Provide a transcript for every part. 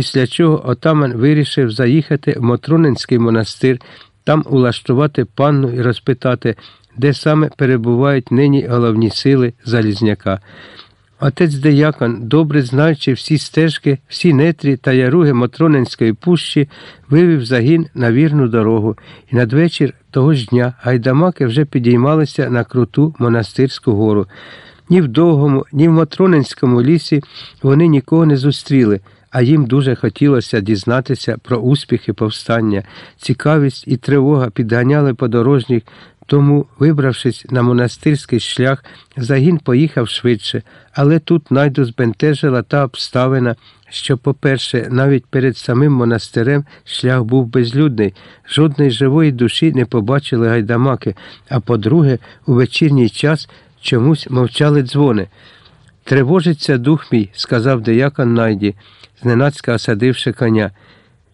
після чого отаман вирішив заїхати в Мотронинський монастир, там улаштувати панну і розпитати, де саме перебувають нині головні сили Залізняка. Отець Деякон, добре знаючи всі стежки, всі нетрі та яруги Мотронинської пущі, вивів загін на вірну дорогу, і надвечір того ж дня гайдамаки вже підіймалися на круту монастирську гору. Ні в довгому, ні в Матронинському лісі вони нікого не зустріли, а їм дуже хотілося дізнатися про успіхи повстання. Цікавість і тривога підганяли подорожніх, тому, вибравшись на монастирський шлях, загін поїхав швидше, але тут найду збентежила та обставина, що, по-перше, навіть перед самим монастирем шлях був безлюдний, жодної живої душі не побачили гайдамаки, а по-друге, у вечірній час чомусь мовчали дзвони. Тривожиться дух мій, сказав деякон Найді, зненацька осадивши коня.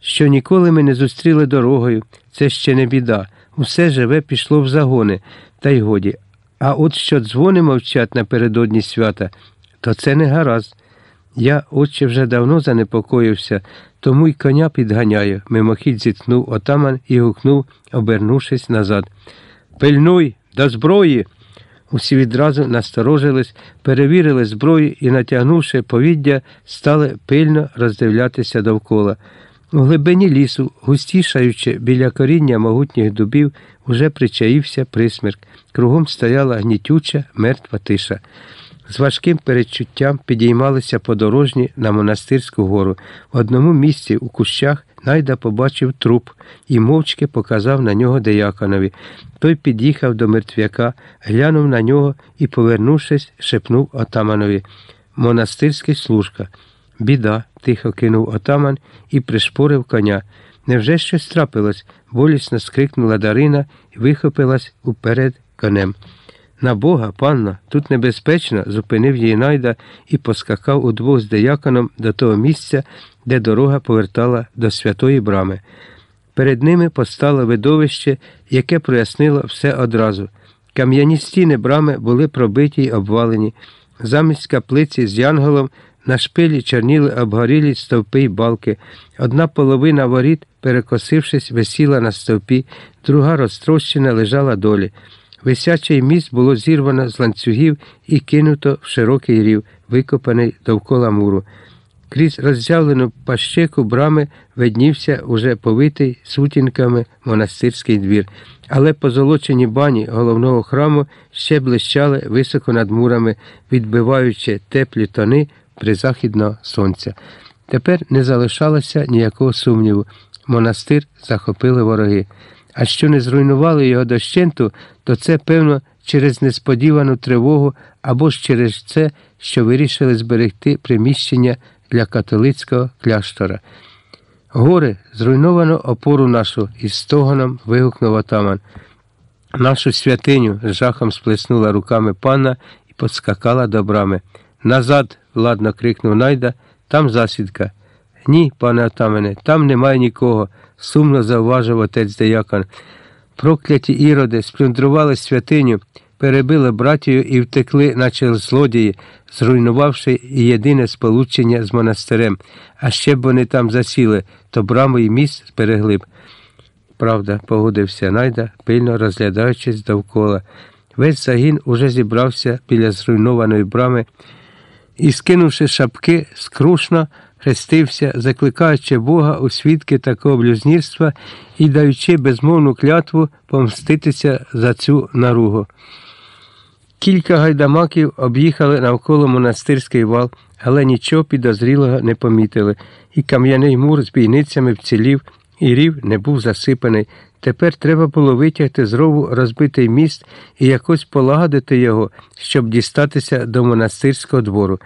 Що ніколи ми не зустріли дорогою, це ще не біда. Усе живе пішло в загони, та й годі. А от що дзвони мовчать напередодні свята, то це не гаразд. Я, отче, вже давно занепокоївся, тому й коня підганяю, мимохідь зітхнув отаман і гукнув, обернувшись назад. Пильнуй, до зброї! Усі відразу насторожились, перевірили зброю і, натягнувши повіддя, стали пильно роздивлятися довкола. У глибині лісу, густішаючи біля коріння могутніх дубів, уже причаївся присмерк. Кругом стояла гнітюча, мертва тиша. З важким передчуттям підіймалися подорожні на монастирську гору. В одному місці у кущах найда побачив труп і мовчки показав на нього деяконові. Той під'їхав до мертвяка, глянув на нього і, повернувшись, шепнув отаманові Монастирський служка. Біда, тихо кинув отаман і пришпорив коня. Невже щось трапилось? болісно скрикнула Дарина і вихопилась уперед конем. На Бога, панна, тут небезпечно, зупинив її найда і поскакав удвох з деяконом до того місця, де дорога повертала до святої брами. Перед ними постало видовище, яке прояснило все одразу. Кам'яні стіни брами були пробиті й обвалені. Замість каплиці з янголом на шпилі чорніли обгорілі стовпи й балки. Одна половина воріт, перекосившись, висіла на стовпі, друга розтрощена лежала долі. Висячий міст було зірвано з ланцюгів і кинуто в широкий рів, викопаний довкола муру. Крізь роззявлену пащеку брами виднівся уже повитий сутінками монастирський двір, але позолочені бані головного храму ще блищали високо над мурами, відбиваючи теплі тони призахідного сонця. Тепер не залишалося ніякого сумніву. Монастир захопили вороги. А що не зруйнували його дощенту, то це, певно, через несподівану тривогу або ж через це, що вирішили зберегти приміщення для католицького кляштора. Горе, зруйновано опору нашу із стогоном вигукнув отаман. Нашу святиню з жахом сплеснула руками пана і подскакала до брами. Назад, ладно крикнув найда, там засідка. Ні, пане отамане, там немає нікого, сумно зауважив отець деякон. Прокляті іроди сплюндрували святиню, перебили братію і втекли, наче злодії, зруйнувавши єдине сполучення з монастирем. А ще б вони там засіли, то браму і міст зберегли б. Правда, погодився найда, пильно розглядаючись довкола. Весь загін уже зібрався біля зруйнованої брами і, скинувши шапки, скрушно хрестився, закликаючи Бога у свідки такого блюзнірства і даючи безмовну клятву помститися за цю наругу. Кілька гайдамаків об'їхали навколо монастирський вал, але нічого підозрілого не помітили, і кам'яний мур з бійницями вцілів, і рів не був засипаний. Тепер треба було витягти з рову розбитий міст і якось полагодити його, щоб дістатися до монастирського двору.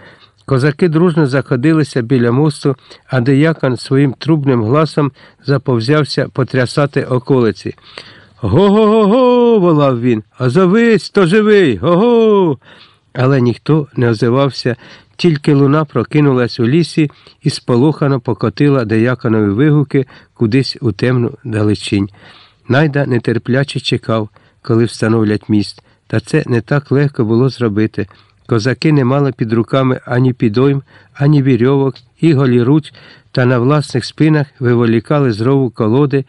Козаки дружно заходилися біля мосту, а деякон своїм трубним гласом заповзявся потрясати околиці. Го-го-го-го! волав він. Озовись, то живий, го-го. Але ніхто не озивався, тільки луна прокинулась у лісі і сполохано покотила деяконові вигуки кудись у темну далечінь. Найда нетерпляче чекав, коли встановлять міст, та це не так легко було зробити. Козаки не мали під руками ані підойм, ані вірьовок, і голіруч та на власних спинах виволікали з рову колоди